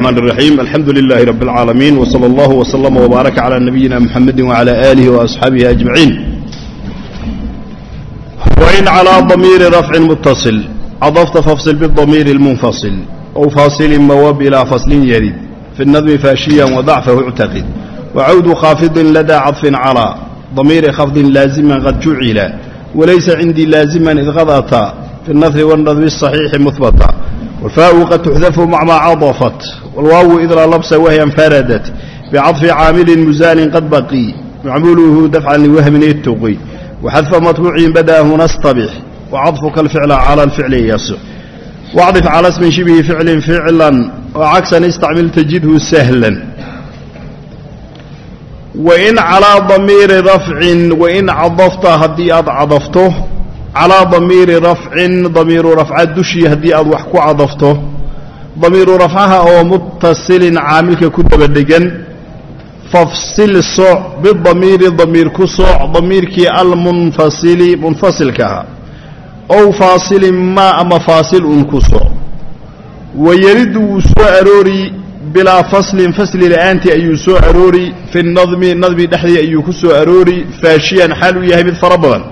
الرحمن الرحيم الحمد لله رب العالمين وصلى الله وسلم وبارك على نبينا محمد وعلى آله وأصحابه أجمعين وإن على ضمير رفع متصل عضفت فافصل بالضمير المنفصل أو فاصل مواب إلى فصل يرد في النظم فاشيا وضعفه اعتقد وعود خافض لدى عطف على ضمير خفض لازما قد جعل وليس عندي لازما إذ غضتا في النثر والنظم الصحيح مثبتا wlfaau qad tuxdafu macmaa cadafat wlwaawu idraa labsa wahyan faradat bicadfi caamilin musaanin qad baqii macmuuluhu dafcan liwahmin ituqi waxadfa matbuucin badaahu nastabix wacadfuka alficla cala alficli yasix wacdif calaa smin shibihi ficlin ficlan oo cagsan istacmil tajidhu sahlan wain calaa damiiri rafcin wain cadafta haddii aad cadafto calaa damiiri rafcin damiiru rafca dushii haddii aad wax ku cadafto. Damiiru rafcaha oo mutasilin caamilka ku daba dhegan. Fafsil soc bidamiiri damiir ku sooc damiirkii almunfasili munfasilka ahaa ow faasilin ma ama faasil un ku sooc. Wayelidu wuu soo aroori bilaa faslin fasli la'aantii ayuu soo aroori fi nadmi nadmi dhexdii ayuu ku soo aroori faashiyan xaal u yahay mid fara badan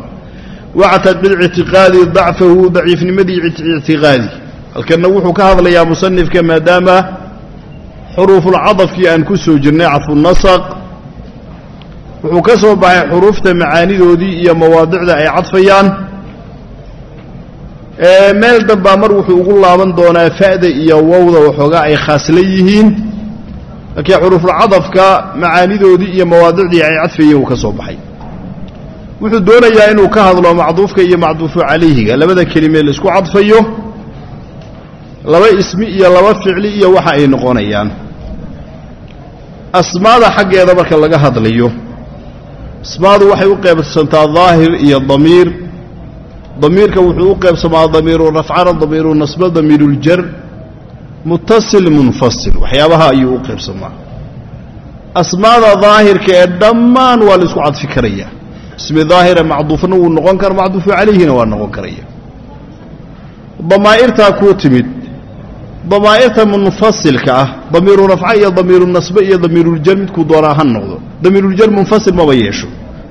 wactad bictiqaadi dacfahu daciifnimadii ictiqaadi halkanna wuxuu ka hadlayaa musanifka maadaama xuruufulcadafkii aan ku soo jirnay cadfunasaq wuxuu ka soo baxay xuruufta macaanidoodii iyo mawaadicda ay cadfayaan. Meel danbaa mar wuxuu ugu laaban doonaa fa'da iyo wowda waxoogaa ay khaasla yihiin. Laakiin xuruufulcadafka macaanidoodii iyo mawaadicdii ay cadfayeen wuu ka soo baxay wuxuu doonayaa inuu ka hadlo macduufka iyo macduufu calayhiga. Labada kelimee la isku cadfayo laba ismi iyo laba ficli iyo waxa ay noqonayaan. Asmaada xaggeeda marka laga hadlayo asmaadu waxay u qaybsantaa daahir iyo damiir. Damiirka wuxuu u qaybsamaa damiiru rafcana damiiru nasba damiiruljar mutasil munfasil. Waxyaabaha ayuu u qaybsamaa asmaada daahirka ee dhammaan waa la isku cadfi karaya ismi daahira macduufna wuu noqon kara macduufu calayhina waa noqon karaya. Damaa'irtaa kuu timid damaa'irta munfasilka ah damiiru rafca iyo damiiru nasbe iyo damiiruljar midkuu doonaa ha noqdo. Damiiruljar munfasil maba yeesho.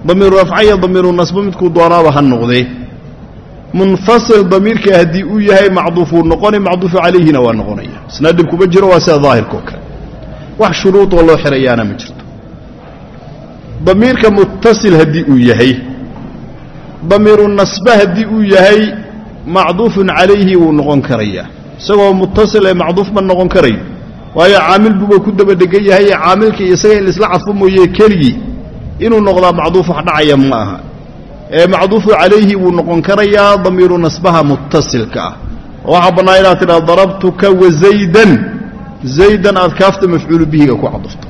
Damiiru rafca iyo damiiru nasbe midkuu doonaaba ha noqdee munfasil damiirka haddii uu yahay macduufuu noqoni macduufu calayhina waa noqonaya. Isna dhib kuma jiro waa sida daahirkao kale. Wax shuruudoo loo xirayaana ma jirto damiirka muttasil haddii uu yahay damiiru nasbe haddii uu yahay macduufun calayhi wuu noqon karayaa. Isagoo muttasil ee macduuf ma noqon karayo waayo caamil buuba ku daba dhegan yahay caamilka isaga in laisla cadfo mooye keligii. Inuu noqdaa macduuf wax dhacaya ma aha. Ee macduufu calayhi wuu noqon karayaa damiiru nasbaha muttasilka ah. Oo waxaa bannaa inaad tidhahdo darabtuka wazaydan zaydan. Aad kaafta mafcuulu bihiga ku cadufto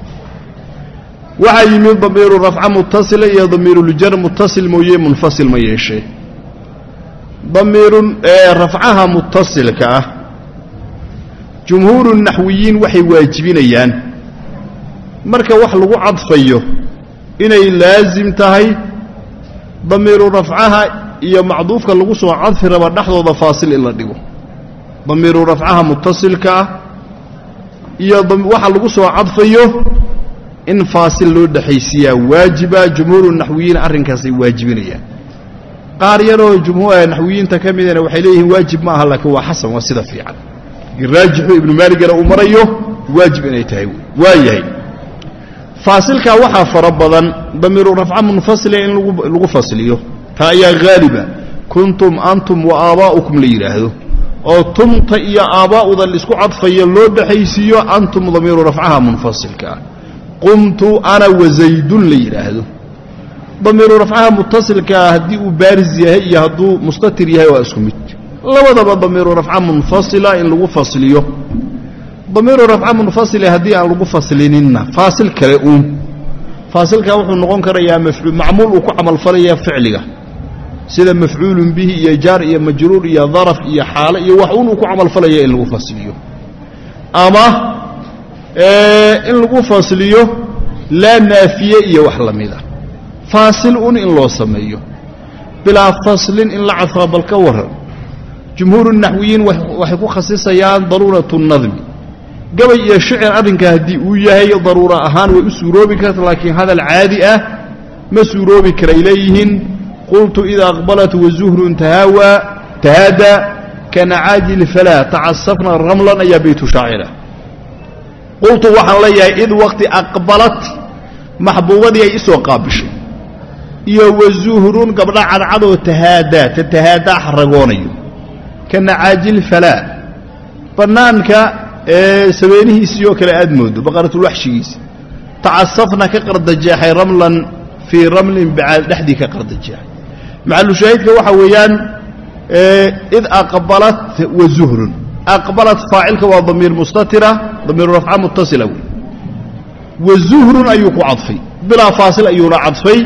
waxaa yimid damiiru rafca muttasila iyo damiiruljar muttasil mooye munfasil ma yeeshee. Damiiru rafcaha muttasilka ah jumhuuru naxwiyiin waxay waajibinayaan. Marka wax lagu cadfayo inay laasim tahay damiiru rafcaha iyo macduufka lagu soo cadfi raba dhexdooda faasil in la dhigo. Damiiru rafcaha muttasilka ah iyo waxa lagu soo cadfayo in faasil loo dhexaysiiyaa waajiba jumhuuru naxwiyiin arrinkaasay waajibinayaan. Qaar yaroo naxwiyiinta ka midana waxay leeyihiin waajib ma aha laakiin waa xasan waa sida fiican. Raajixu ibnu maaligana uu marayo waajib inay tahay waa faasilkaa waxaa fara badan damiiru rafca munfasila in lagu fasliyo taa ayaa haaliba kuntum antum wa aabaa'ukum la yidhaahdo oo tumta iyo aabbaa'uda la isku cadfayo loo dhexaysiiyo antum damiiru rafcaha munfasilka. ah qumtu ana wazaydun la yidhaahdo damiiru rafcaha mutasilkaa haddii uu baaris yahay iyo hadduu mustatir yahay waa isku mid. Labadaba damiiru rafca munfasila in lagu fasliyo. Damiiru rafca munfasile haddii aan lagu faslininna faasil kale uun. Faasilkaa wuxuu noqon karayaa macmuul uu ku camalfalaya ficliga. Sida mafcuulun bihi iyo jaar iyo majruur iyo daraf iyo xaale iyo wax uun uu ku camalfalaya in lagu fasliyo. Ama in lagu fasliyo laa naafiye iyo wax la mida. Faasil un in loo sameeyo. Bilaa faslin in la cadfaa bal ka waran jumhuuru naxwiyiin waxay ku khasisayaan daruuratu nadmi. Gabay iyo shicir arrinka haddii uu yahay daruura ahaan way u suuroobi karta laakiin hadal caadi ah ma suuroobi karay leeyihiin qultu ida aqbalat wazuhrun tahaawa tahaada kanacaajil falaa tacasafna ramlan ayaa baytu shaacira qultu waxaan leeyahay id waqti aqbalat maxbuubadii ay isoo qaabishay. Iyo wazuhrun gabdha cadcadoo tahaadaa ta tahaadaa xaragoonayo kanacaajil falaa bannaanka ee sabeenihiisii oo kale aad moodo baqaratulwaxshigiisi tacasafna ka qardajeexay ramlan fii ramlin bacaad dhexdii ka qardajeexay maxalushaahidka waxaa weeyaan id aqbalat wazuhrun aqbalat faacilka waa damiir mustatira damiiru rafca mutasila wey wazuhrun ayuu ku cadfay bilaa faasil ayuuna cadfay.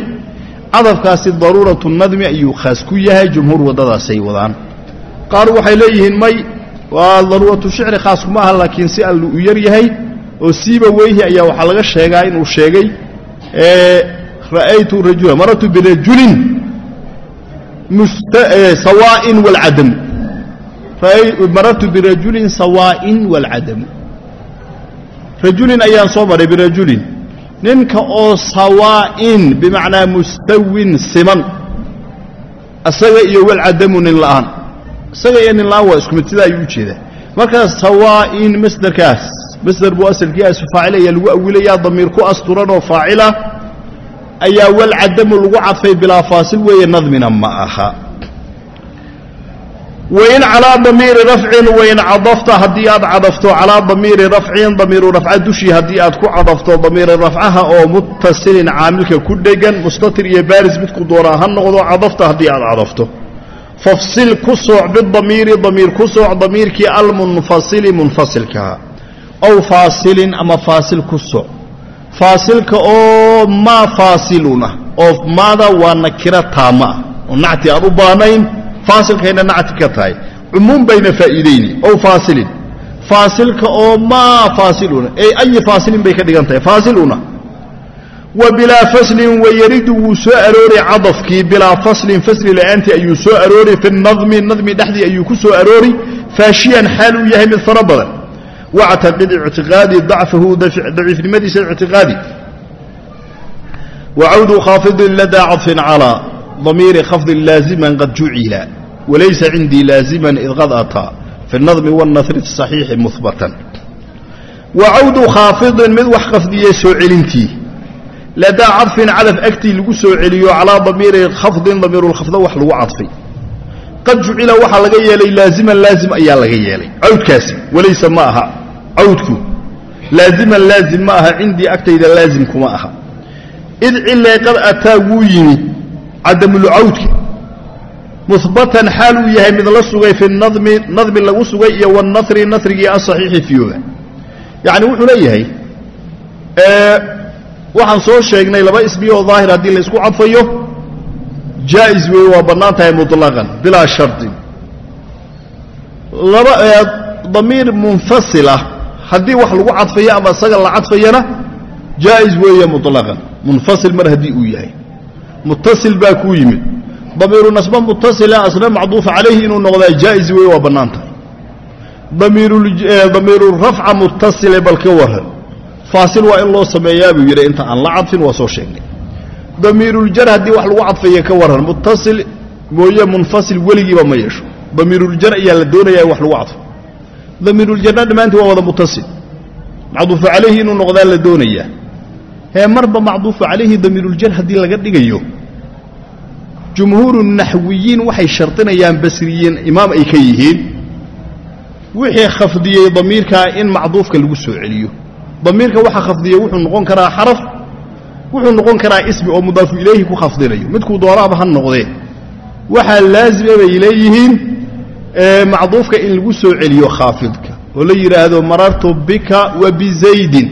Cadafkaasi daruuratu nadmi ayuu khaas ku yahay jumhuur waddadaasay wadaan. Qaar waxay leeyihiin may waa daruuratu shicri khaas kuma aha laakiin si allu u yar yahay oo siiba weyhi ayaa waxaa laga sheegaa inuu sheegay ra'aytu rajula marartu birajulin sawaa'in waalcadamu marartu birajulin sawaa'in waalcadamu rajulin ayaan soo maray birajulin ninka oo sawaa'in bimacnaa mustawin siman isaga iyo walcadamu nin la'aan isaga iyo nin la'aan waa isku mid sidaa ayuu u jeedaa markaas sawaa'in masderkaas masder buu asalkii asu faacil ayaa lagu awilayaa damiir ku asturan oo faacila ayaa walcadamu lagu cadfay bilaa faasil weeye nadmina ma aha wain calaa damiiri rafcin wain cadafta haddii aad cadafto calaa damiiri rafcin damiiru rafca dushii haddii aad ku cadafto damiiri rafcaha oo muttasilin caamilka ku dhegan mustatir iyo baaris midku doonaa ha noqdo cadafta haddii aad cadafto. Fafsil ku sooc bidamiiri damiir ku sooc damiirkii almunfasili munfasilkaha ow faasilin ama faasil ku sooc. Faasilka oo maa faasiluna oo maada waa nakira oo nacti aan u baahnayn faasilkayna nacti ka tahay cumuum bayna faa'iidayni ow faasilin. Faasilka oo maa faasiluna ey ayi faasilin bay ka dhigan tahay faasiluna. Wa bilaa faslin wayaridu wuu soo aroori cadafkii bilaa faslin fasli la'aantii ayuu soo aroori fi nadmi nadmi dhexdii ayuu ku soo aroori faashiyan xaal uu yahay mid fara badan. Wactaqid ictiqaadi dacfahu daciifnimadiisa ictiqaadi. Wacawdu khaafidin ladaa cadfin calaa damiiri khafdi laaziman qad jucila walaysa cindii laaziman id qad ataa fi nadmi wanasri saxiixi muhbatan wa cawdu khaafidin mid wax khafdiye soo celintii. Ladaa cadfin cadaf agtii lagu soo celiyo calaa damiiri khafdin damiirulkhafda wax lagu cadfay. Qad jucila waxaa laga yeelay laaziman laazim ayaa laga yeelay. Cawdkaasi walayse ma aha. Cawdku laaziman laazim ma aha cindii agtayda laazimkuma aha. Id cilay qad ataa wuu yimi cadamulcawdki. Muhbatan xaal uu yahay mid la sugay fi nadmi nadmi lagu sugay iyo wanasri nasrigii asaxiixi fiyooda yacni wuxuu leeyahay waxaan soo sheegnay laba ismi daahir haddii la isku cadfayo jaa'is weeye waa bannaan tahay muطlaqan bilaa shardin laba damiir munfasila haddii wax lagu cadfayo ama isaga la cadfayana jaa'is weeye muطlaqan munfasil mar haddii uu yahay muttasil baa kuu yimid. Damiiru nasba mutasila asna macduufa calayhi inuu noqdaa jaa'is weeye waa bannaan tahay damiiru rafca mutasile bal ka waran faasil waa in loo sameeyaa buu yidhi inta aan la cadfin waa soo sheegnay. Damiiruljar haddii wax lagu cadfayo ka waran muttasil mooye munfasil weligiiba ma yeesho. Damiiruljar ayaa la doonayaa in wax lagu cadfo damiiruljarna dhammaantii waa wada muttasil. Macduufu calayhi inuu noqdaa la doonayaa. Hee marba macduufu calayhi damiiruljar haddii laga jumhuuru naxwiyiin waxay shardinayaan basriyiin imaam ay ka yihiin. Wixii khafdiyey damiirkaa in macduufka lagu soo celiyo. Damiirka waxa khafdiyey wuxuu noqon karaa xaraf wuxuu noqon karaa ismi oo mudaafu ilayhi ku khafdinayo midkuu doonaaba ha noqdee waxaa laazima bay leeyihiin macduufka in lagu soo celiyo khaafidka. Oo la yidhaahdo marartu bika wa bizaydin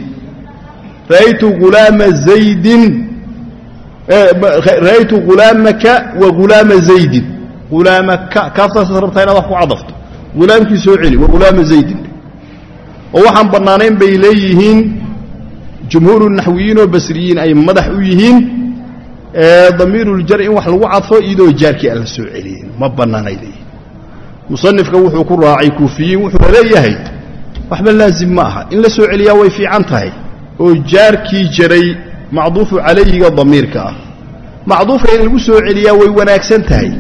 ra'aytu ghulaama zaydin ra'aytu ghulaamaka wa ghulaama zaydin. Ghulaamaka kaaftaasad rabtaa inaad wax ku cadafto. Ghulaamkii soo celi wa ghulaama zaydin. Oo waxaan bannaanayn bay leeyihiin jumhuuru naxwiyiin oo basriyiin ay madax u yihiin damiiruljar in wax lagu cadfo iyadoo jaarkii aan la soo celiyeen. Ma bannaanay leeyihiin musanifka wuxuu ku raacay kuufiyiin wuxuuna leeyahay waxba laazim ma aha. In la soo celiyaa way fiican tahay. Oo jaarkii jaray macduufu calayhiga damiirka ah. Macduufka in lagu soo celiyaa way wanaagsan tahay.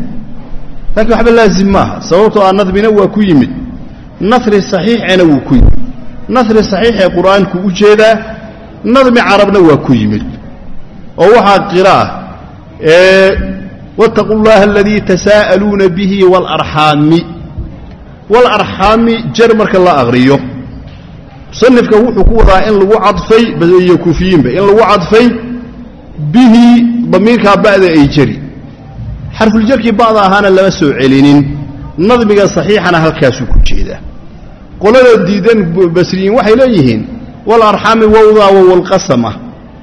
Laakiin waxba laazim maaha sababtoo ah nadmina waa ku yimid. Nasri saxiixana wuu ku yimid. Nasri saxiixee qur'aanku u jeedaa nadmi carabna waa ku yimid. Oo waxaa qiraah ee waataqu llaha aladii tasaa'aluuna bihi waalarxaami waalarxaami jar marka la aqriyo musanifka wuxuu ku wadaa in lagu cadfay iyo kufiyiinba in lagu cadfay bihi damiirkaa ba'da ay jari xarfuljarkii ba'da ahaana lama soo celinin. Nadmiga saxiixana halkaasuu ku jeedaa qolada diidan basriyiin waxay leeyihiin walarxaami wowdaa wowlqasam ah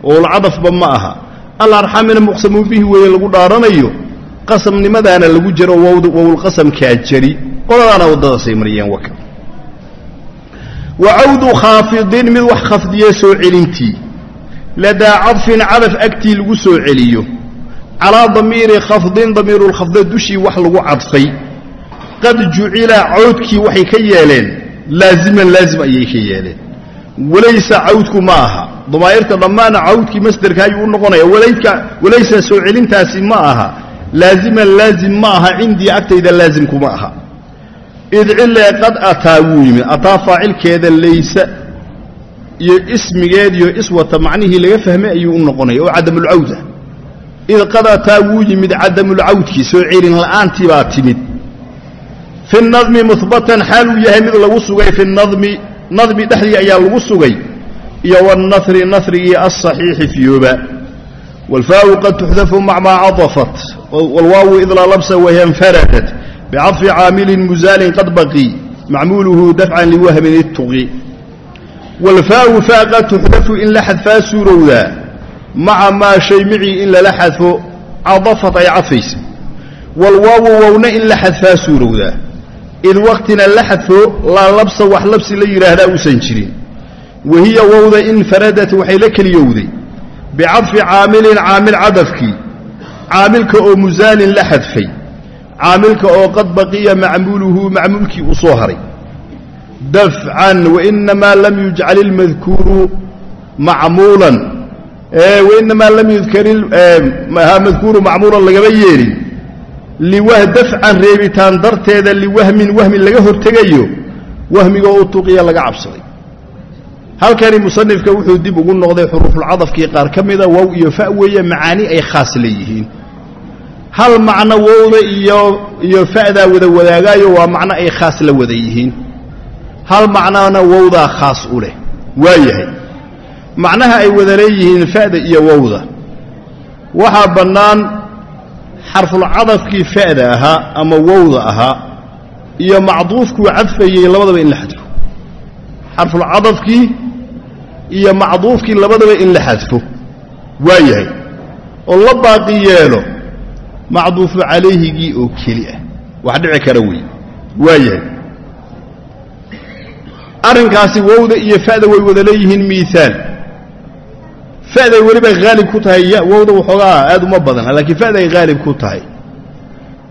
wowlcadafba ma aha. Alarxaamina muqsamu bihi weeye lagu dhaaranayo qasamnimadaana lagu jaro wowlqasamkaa jari qoladaana waddadaasay mariyeen waka wa cawdu khaafidin mid wax khafdiye soo celintii ladaa cadfin cadaf agtii lagu soo celiyo calaa damiiri khafdin damiirulkhafda dushii wax lagu cadfay qad jucila cawdkii waxay ka yeeleen laaziman laazim ayay ka yeeleen walaysa cawdku ma aha damaa'irta dhammaana cawdkii masderka ayuu u noqonaya walaysa soo celintaasi ma aha laaziman laazim ma aha cindii agtayda laazimku ma aha id cilee qad ataa wuu yimid. Ataa faacilkeeda laysa iyo ismigeed iyo iswata macnihii laga fahmay ayuu u noqonaya oo cadamulcawda id qad ataa wuu yimid cadamulcawdkii soo celin la'aantii baa timid. Fi nadmi muhbatan xaal uu yahay mid lagu sugay fi nadmi nadmi dhexdii ayaa lagu sugay iyo wanasri nasrigii asaxiixi fiyooba. Wlfaau qad tuxdafu mac maa cadafat wlwaawu idlaa labsa wahiya infaradat bicadfi caamilin muzaalin qad baqi macmuuluhu dafcan liwahmin ituqi wاlfaau faa qad tuxdafu in la xadfaa suurowdaa maca maa shay micii in lala xadfo cadafat ay cadfaysa wاlwaawu wowna in la xadfaa suurowdaa id waktina la xadfo laa labsa wax labsi la yidhaahdaa uusan jirin wahiya wowda infaradat waxay la keliyowday bicadfi caamilin caamil cadafkii caamilka oo musaalin la xadfay caamilka oo qad baqiya macmuuluhu macmuulkii uu soo haray. Dafcan wainamaa lam yujcal ilmadkuuru macmuulan. Wainamaa lam yudkar madkuuru macmuulan lagama yeelin dafcan reebitaan darteeda liwahmin wahmin laga hortegayo wahmigoo u tuqiya laga cabsaday. Halkani musanifka wuxuu dib ugu noqday xuruufulcadafkii qaar ka mida wow iyo fa weeye macaani ay khaas leeyihiin hal macno wowda iyo iyo fa'daa wada wadaagaayo waa macno ay khaas la wada yihiin. Hal macnona wowdaa khaas u leh waayahay macnaha ay wada leeyihiin fa'da iyo wowda. Waxaa bannaan xarfulcadafkii fa'da ahaa ama wowda ahaa iyo macduufkuu cadfayey labadaba in la xadfo. Xarfulcadafkii iyo macduufkii labadaba in la xadfo waa yahay. Oo la baaqi yeelo macduufu calayhigii oo keli ah. Wax dhici kara wey waa yahay. Arrinkaasi wowda iyo fa'da way wada leeyihiin miiaal fa'day weliba haalib ku tahay wowda waxoogaa aad uma badana laakiin fa'day haalib ku tahay.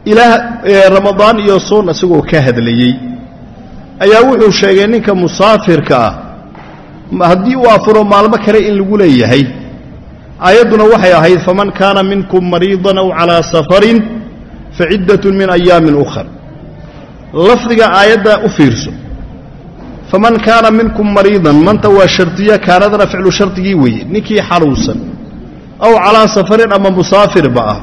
Ilaah ramadaan iyo soon isagoo ka hadlayey ayaa wuxuu sheegay ninka musaafirka ah haddii uu afuro maalmo kale in lagu leeyahay aayadduna waxay ahayd faman kaana minkum mariidan aw calaa safarin faciddatun min ayaamin ukhar lafdiga aayadda u fiirso faman kaana minkum mariidan manta waa shardiya kaanadana ficlu shardigii weeye ninkii xanuunsan aw calaa safarin ama musaafirba ah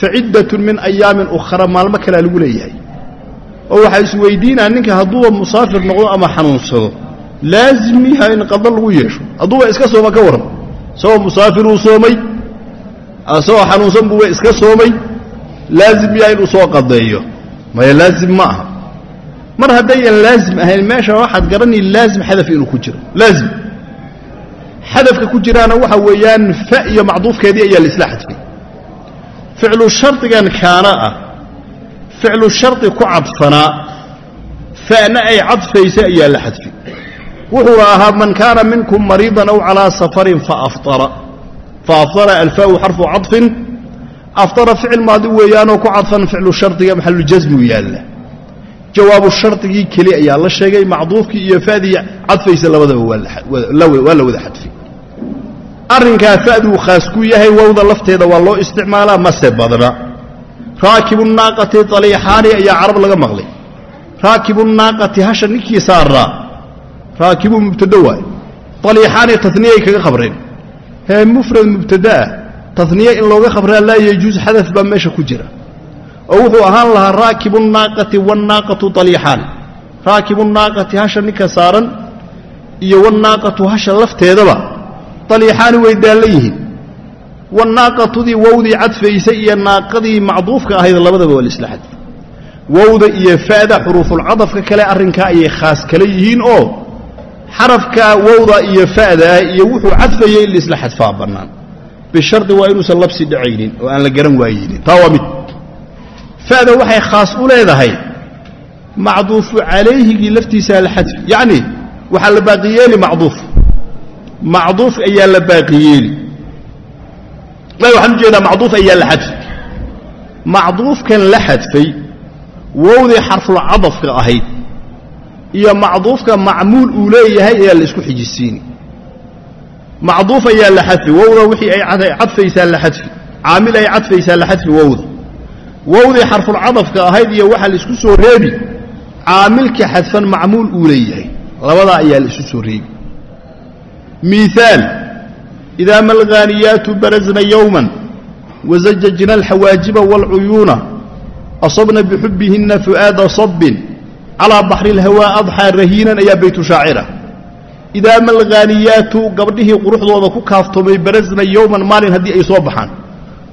faciddatun min ayaamin ukhra maalmo kalea lagu leeyahay. Oo waxaa isweydiinaa ninka hadduuba musaafir noqdo ama xanuunsado laazim miha in qado lagu yeesho hadduuba iska sooma ka warran isagoo musaafiruu soomay isagoo xanuunsan buuba iska soomay laazim miha inuu soo qadeeyo. Maya laazim ma aha. Mar haddayan laazim ahayn meesha waxaad garani laazim xadaf inuu ku jiro. Laazim. Xadafka ku jiraana waxa weeyaan fa iyo macduufkeedii ayaa laisla xadfay. Ficlu shardigan kaana ah. Ficlu shardi ku cadfanaa. Fa'na ay cadfaysa ayaa la xadfay wuxuuna ahaa man kaana minkum mariidan aw calaa safarin faafara alfaau xarfu cadfin. Aftara ficil maadi weeyaanoo ku cadfan ficlu shardiga maxalujasmigu yaalla jawaabu shardigii keli ayaa la sheegay macduufkii iyo fadii cadfaysa labadaba waa la wada xadfay arrinkaa faduu khaas ku yahay wowda lafteeda waa loo isticmaalaa mase badna. Raakibu naaqati aliixaani ayaa carab laga maqlay. Raakibu naaqati hasha ninkii saaraa raakibu mubtado waay. Aliixaani taniyay kaga khabreen. Hee mufrad mubtadaah taniye in looga khabraa laa yajuus xadaf baa meesha ku jira. Oo wuxuu ahaan lahaa raakibu naaqati wanaaqatu aliixaani raakibu naaqati hasha ninka saaran iyo wanaaqatu hasha lafteedaba aliixaani way daallan yihiin. Wanaaqatudii wowdii cadfaysay iyo naaqadii macduufka ahayd labadaba waa laisla xadfay wowda iyo fa'da xuruufulcadafka kale arrinkaa ayay khaas kale yihiin oo xarafka wowda iyo fa'daa iyo wuxuu cadfayay in laisla xadfaa bannaan bishardi waa inuusan labsi dhacaynin oo aan la garan waayeynin. Taa waa mid. Fa'da waxay khaas u leedahay. Macduufu calayhigii laftiisaa la xadfi yacni waxaa la baaqiyeeli macduuf. Macduuf ayaa la baaqiyeeli. Waxaan u jeedaa macduuf ayaa la xadfay. Macduufkan la xadfay wowdii xarfulcadafka ahayd iyo macduufka macmuul uu leeyahay ayaa la isku xijisiini. Macduuf ayaa la xadfi wowda wixii ay cadfaysaa la xadfi caamil ay cadfaysaa la xadfi wowda. Wowdii xarfulcadafka ahayd iyo waxaa la isku soo reebi caamilka xadfan macmuul uu leeyahay. Labadaa ayaa la isu soo reebi. Miaal idaa ma alghaaniyaatu barazna yowman wazajajna alxawaajiba waalcuyuuna asabna bixubbihinna fu'aada sabbin calaa baxri ilhawaa adxaa rahiinan ayaa baytu shaacira idaa ma alghaaniyaatu gabdhihii quruxdooda ku kaaftoomay barazna yowman maalin haddii ay soo baxaan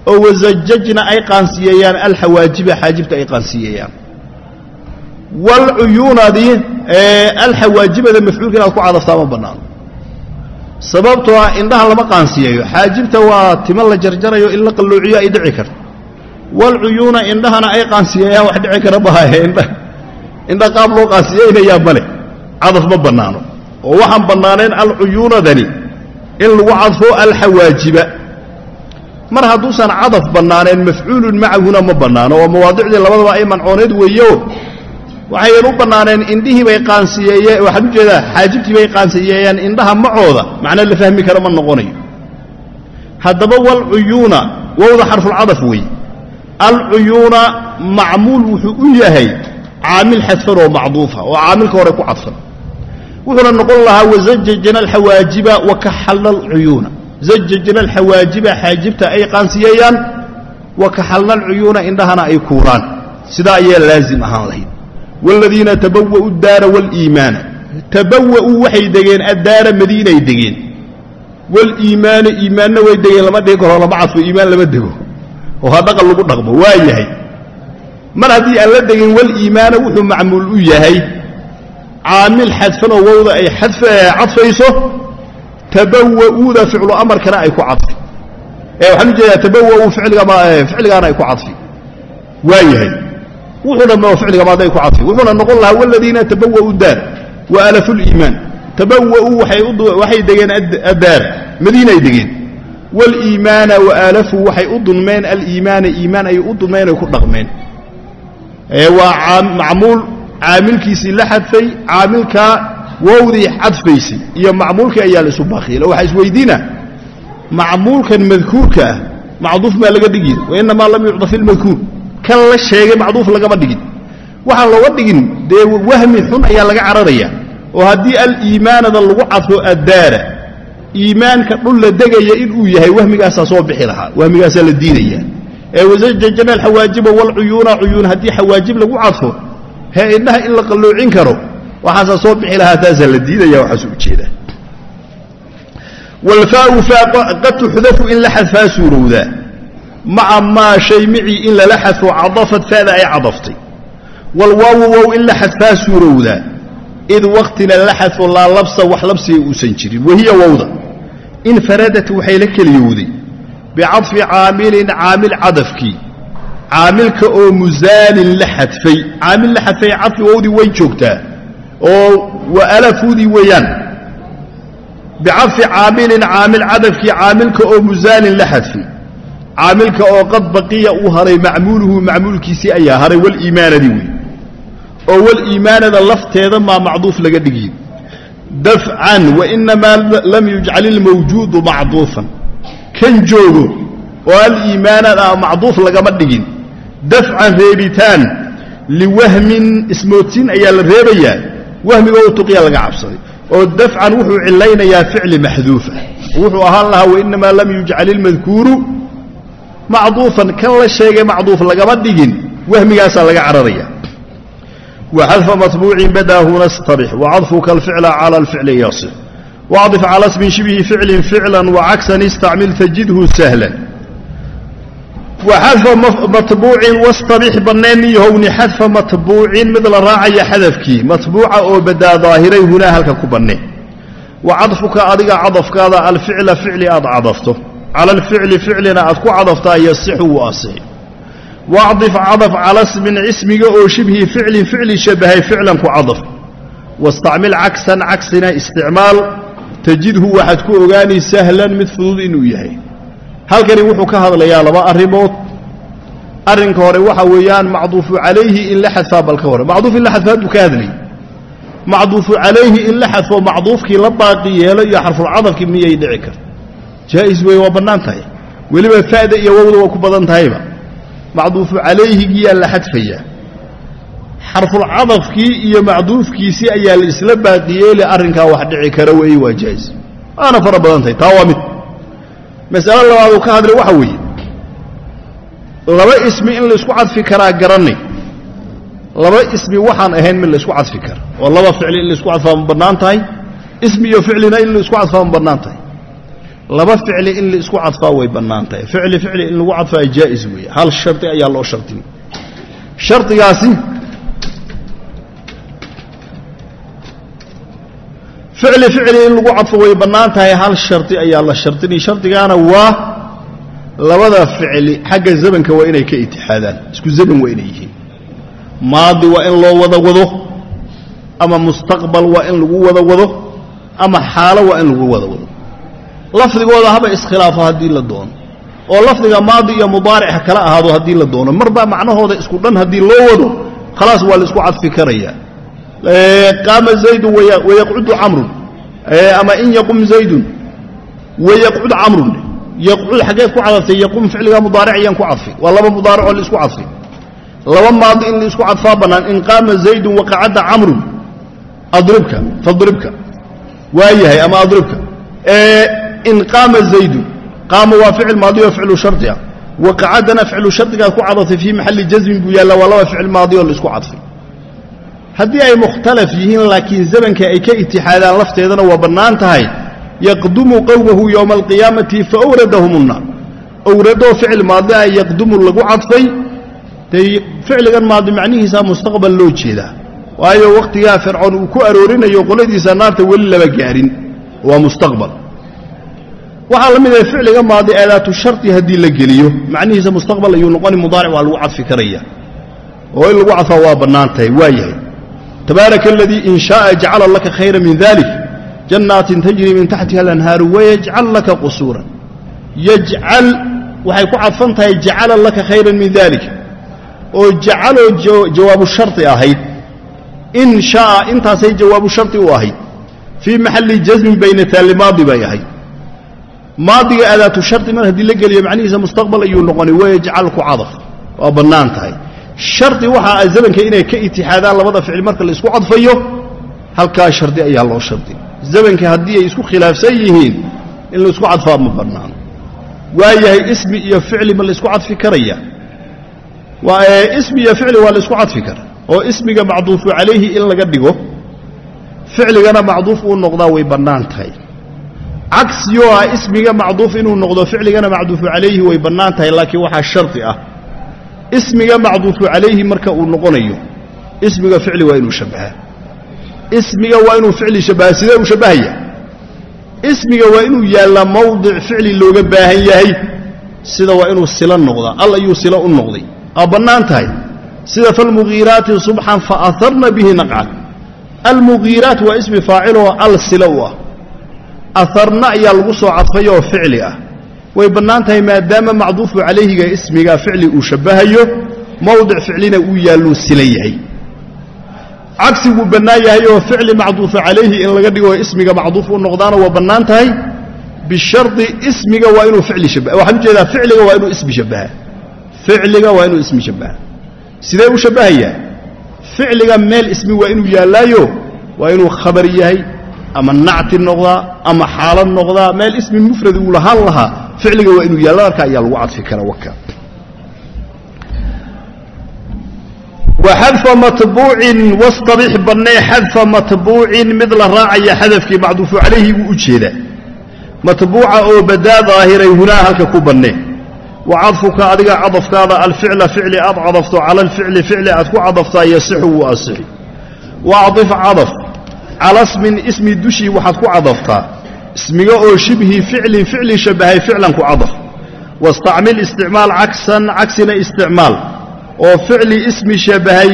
oo wasajajna ay qaansiyeeyaan alxawaajiba xaajibta ay qaansiyeeyaan waalcuyuunadii alxawaajibada mafcuulka inaad ku cadaftaa ma bannaano sababtoo ah indhaha lama qaansiyeeyo xaajibta waa timo la jarjarayo in la qalloociyo ay dhici karto walcuyuuna indhahana ay qaansiyeeyaan wax dhici kara maahe indha qaab loo qaansiyeynaya male cadaf ma bannaano. Oo waxaan bannaanayn alcuyuunadani in lagu cadfo alxawaajiba mar hadduusan cadaf bannaanayn mafcuulun macahuna ma bannaano. Oo mawaadicdii labadaba ay mancooneed weeyo. Waxayan u bannaaneen indhihii bay qaansiyeeyeen waxaan u jeedaa xaajibtii bay qaansiyeeyeen indhaha macooda. Macna la fahmi kara ma noqonayo. Haddaba walcuyuuna wowda xarfulcadaf wey alcuyuuna macmuul wuxuu u yahay caamil xadfan oo macduufa oo caamilka hore ku cadfan wuxuuna noqon lahaa wazajajna alxawaajiba wakaxalna alcuyuuna zajajna alxawaajiba xaajibta ay qaansiyeeyaan wakaxalna alcuyuuna indhahana ay kuulaan sidaa ayaa laazim ahaan lahayd. Wladiina tabawa'u daara waliimaana. Tabawa'uu waxay degeen addaara madiinay degeen. Waliimaana iimaanna way degeen lama dhigi karo lama cadfo iimaan lama dego. Oo ha lagu dhaqmo waa yahay mar haddii aan la degin waliimaana wuxuu macmuul u yahay. Caamil xadfanoo wowda ay cadfayso tabawa'uuda ficlu amarkana ay ku cadfi. Ee waxaan u jeedaa tabawa'uu ficligaana ay ku cadfi. Waa yahay wuxuuna ficliga ay ku cadfi. Wuxuuna noqon lahaa wladiina tabawa'u daar wa alafu liimaan tabawa'uu waxay degeen addaar. Madiinay degeen. Waliimaana wa alafuu waxay u dunmeen aliimaana iimaan ay u dunmeen ay ku dhaqmeen waa macmuul caamilkiisii la xadfay caamilkaa wowdii cadfaysay iyo macmuulkii ayaa la isu baakhiila waxaa isweydiina macmuulkan madkuurka ah macduuf maa laga dhigi wainamaa lam yucda fi lmadkuur kan la sheegay macduuf lagama dhigin. Waxaan looga dhigin dee wahmi xun ayaa laga cararaya oo haddii aliimaanada lagu cadfo addaara iimaanka dhul la degaya inuu yahay wahmigaasaa soo bixi lahaa wahmigaasaa la diidaya ee wasajajna alxawaajiba walcuyuuna cuyuun haddii xawaajib lagu cadfo hee indhaha in la qalloocin karo waxaasaa soo bixi lahaa taasaa la diidaya waxaasu ujeeda walfaau faa qad tuxdafu in la xadfaa suurowdaa maca maa shay micii in lala xadfo cadafad faada ay cadaftay. Walwaawu wow in la xadfaa suurowdaa id waktina la xadfo laa labsa wax labsiga uusan jirin. Wahiya wowda infaradat waxay la keliyowday bicadfi caamilin caamil cadafkii caamilka oo musaalin la xadfay caamil la xadfay cadfi wowdii way joogtaa oo wa alafuudii weeyaan bicadfi caamilin caamil cadafkii caamilka oo musaalin la xadfay caamilka oo qad baqiya uu haray macmuuluhu macmuulkiisii ayaa haray waliimaanadii wey oo waliimaanada lafteeda maa macduuf laga dhigin dafcan wainamaa lam yujcal ilmawjuudu macduufan kan joogo oo aliimaanada macduuf lagama dhigin dafcan reebitaan liwahmin ismoodsiin ayaa la reebayaa wahmiga u tuqya laga cabsaday oo dafcan wuxuu cilaynayaa ficli maxduufa wuxuu ahaan lahaa wainamaa lam yujcal ilmadkuuru macduufan. Kan la sheegay macduuf lagama dhigin wahmigaasaa laga cararaya. Waxadfa matbuucin badaa huna stabix wacadfuka alficla cala alficli yasix wacdif cala smin shibhi ficlin ficlan wacagsan istacmil tajidhu sahlan waxadfa matbuucin wastabix banneen iyohowni xadfa matbuucin mid la raacaya xadafkii matbuuca oo badaa daahiray hunaa halka ku banneen wa cadfuka adiga cadafkaada alficla ficli aad cadafto cala alficli ficlina aad ku cadaftaa yasixu wuu asixi wacdif cadaf cala smin cismiga oo shibhi ficlin ficli shabahay ficlan ku cadaf tajidhu waxaad ku ogaani sahlan mid fudud inuu yahay. Halkani wuxuu ka hadlayaa laba arrimood. Arrinka hore waxa weeyaan macduufu calayhi in la xadfaa balka hore. Macduuf in la xadfaa hadduu ka hadlayy macduufu calayhi in la xadfo macduufkii la baaqi yeelo iyo xarfulcadafkii miyay dhici karta. Jaa'is wey waa bannaan tahay. Weliba fa'da iyo wowda waa ku badan tahayba. Macduufu calayhigiyaa la xadfayaa xarfulcadafkii iyo macduufkiisii ayaa la isla baaqi yeeli arrinkaa wax dhici kara weeye waa jaa'is waana fara badan tahay. Taa waa mid. Mas'alo labaad uu ka hadlay waxa weeye. Laba ismi in laysku cadfi karaa garanay. Laba ismi waxaan ahayn mid laysku cadfi kara. Oo laba ficli in laysku cadfaa ma bannaan tahay? Ismi iyo ficlina in la isku cadfaa ma bannaan tahay? Laba ficli in la isku cadfaa way bannaan tahay. Ficli ficli in lagu cadfaa jaa'is weeye hal shardi ayaa loo shardiyey shardigaasi ficli ficli in lagu cadfo way bannaan tahay hal shardi ayaa la shardinay shardigaana waa labada ficli xagga zamanka waa inay ka itixaadaan isku zaman waa inay yihiin. Maadi waa in loo wada wado ama mustaqbal waa in lagu wada wado ama xaalo waa in lagu wada wado. Lafdigooda haba iskhilaafo haddii la doono oo lafdiga maadi iyo mudaaric ha kala ahaado haddii la doono. Marbaa macnahooda isku dhan haddii loo wado khalaas waa la isku cadfi karaya qaama zaydun wayaqcudu camrun ama in yaqum zaydun wayaqcud camrun yaqcud xaggeed ku cadaftay yaqum ficliga mudaaric ayaan ku cadfay waa laba mudaaricoo la isku cadfay laba maadi in la isku cadfaa bannaan in qaama zaydun waqacadda camrun adribka fadribka waa ama adribka. In qaama zaydun qaama waa ficil maadi oo shardi ah. Waqacaddana ficlu shardigaad ku cadaftay fii maxalli jasmin buu yaalla waa laba ficil maadi la isku cadfay haddii ay mukhtalaf yihiin laakiin zamanka ay ka itixaadaan lafteedana waa bannaan tahay. Yaqdumu qowmahu yowma alqiyaamati faawradahum nnaar owradoo ficil maadi ah yaqdumu lagu cadfay dee ficligan maadi macnihiisaa mustaqbal loo jeedaa waayo wakhtigaa fircoon uu ku aroorinayo qoladiisa naarta weli laba gaarin. Waa mustaqbal. Waxaa la mid ah ficliga maadi aadaatu shardi haddii la geliyo. Macnihiisa mustaqbal ayuu noqoni mudaaric waa lagu cadfi karaya. Oo in lagu cadfaa waa bannaan tahay tabaaraka aladii in shaaa jacala laka khayra min dalik jannaatin tajri min taxtiha alanhaaru wayajcal laka qusuuran yajcal waxay ku cadfan tahay jacala laka khayran min dalik oo jacaloo jawaabu shardi ahayd in shaaa intaasay jawaabu shardi u ahayd fii maxalli jasmin bayna taalimaadi bay ahayd maadiga aadaatu shardi mar haddii la geliyo macnihiisa mustaqbal ayuu noqonay wayajcal ku cadaf waa bannaan tahay shardi waxaa zamanka inay ka itixaadaan labada ficil marka la isku cadfayo halkaa shardi ayaa loo shardi. Zamanka haddii ay isku khilaafsan yihiin in la isku cadfaa ma bannaano waayahay ismi iyo ficli ma la isku cadfi karaya. Ismi iyo ficli waa la isku cadfi kara. Oo ismiga macduufu calayhi in laga dhigo ficligana macduuf uu noqdaa way bannaan tahay. Cagsiyoo ah ismiga macduuf inuu noqdo ficligana macduufu calayhi way bannaan tahay laakiin waxaa shardi ah ismiga macduufu calayhi marka uu noqonayo ismiga ficli waa inuu shabbahaa ismiga waa inuu ficli shabbaha sidee uu shabbahaya ismiga waa inuu yaallaa mawdic ficli looga baahan yahay sida waa inuu silo noqdaa al ayuu silo u noqday. Aa bannaan tahay. Sida falmugiiraati subxan faaharna bihi naqcan almugiiraat waa ismi faaciloo al silo u ah. Aharna ayaa lagu soo cadfay oo ficli ah way bannaan tahay maadaama macduufu calayhiga ismiga ficli uu shabbahayo mawdic ficlina uu yaalluu sila yahay. Cagsiguu bannaan yahay oo ficli macduufa calayhi in laga dhigo ismiga macduuf u noqdaana waa bannaan tahay bishardi ismiga waa inuu ficli shabaha waxaan u jeedaa ficliga waa inuu ismi shabaha ficliga waa inuu ismi shabaha sidee u shabbahayaa? Ficliga meel ismi waa inuu yaallaayo waa inuu khabar yahay ama nacti noqdaa ama xaalad noqdaa meel ismi mufrad uu lahaan lahaa ficliga waa inuu yaalla markaa ayaa lagu cadfi kara waka wa xadfa matbuucin wastabix bannee xadfa matbuucin mid la raacaya xadafkii macduufu calayhi buu u jeedaa. Matbuuca oo badaa daahiray hunaa halka ku bannee wa cadfuka adiga cadafkaada alficla ficli aad cadafto cala alficli ficli aad ku cadaftaa yasixu wuu asixi. Wa acdif cadaf cala smin ismi dushii waxaad ku cadaftaa ismiga oo shibhi ficlin ficli shabahay ficlan ku cadaf. Wastacmil isticmaal cagsan cagsina isticmaal oo ficli ismi shabahay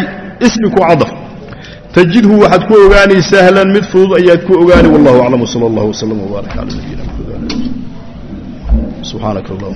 ismi ku cadaf. Tajidhu waxaad ku ogaani sahlan mid fudud ayaad ku ogaani. Wallahu aclam wsala allah wslam wbaarak cala nabiyina mxamed subxaanaka allah